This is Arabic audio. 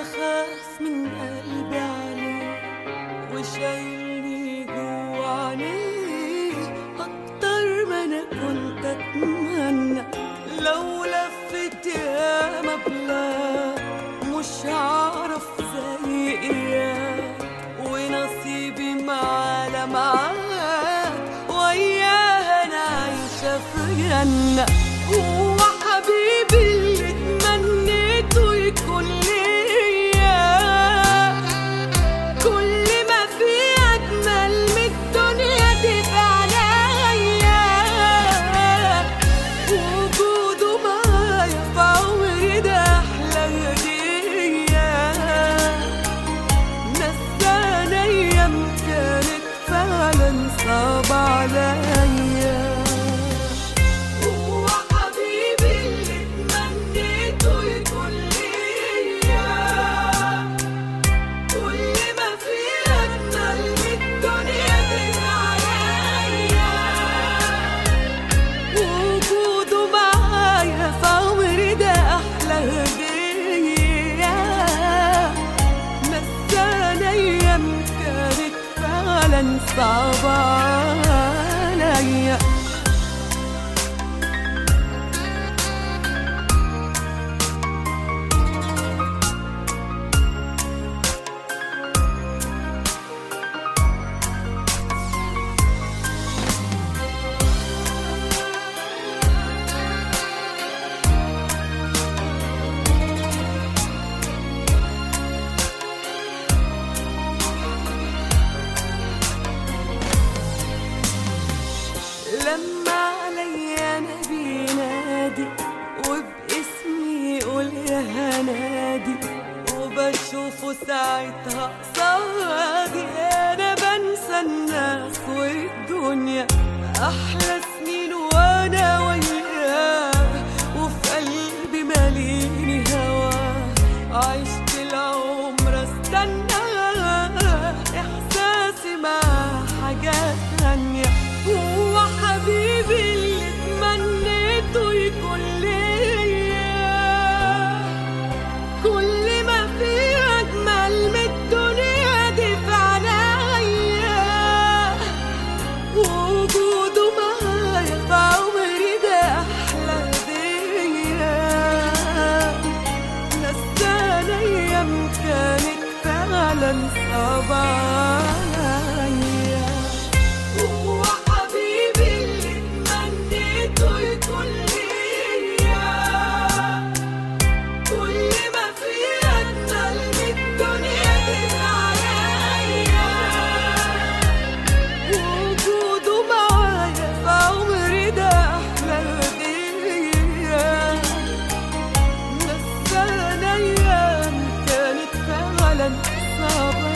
بخاف من قلبي عليه وشايلني جوا عينيه أكتر ما أنا كنت أتمنى لو لفت يا مبلغ مش هعرف زي إياه ونصيبي مع معاه وياها أنا عايشة في جنة. فعلا صعبة عليا. صعبة عليا لما عليا أنا بينادي وباسمي يقول يا هنادي وبشوفه ساعتها قصادي أنا بنسى الناس والدنيا أحلى سنين وأنا وياه وفي قلبي ماليني هواه عشت العمر استنى إحساسي مع حاجات خبايا هو حبيبي اللي تمنيته يكون ليا كل ما في أجمل من الدنيا. دي معايا وجوده معايا في عمري ده أحلى هدية مثل أيام كانت فعلا صعبة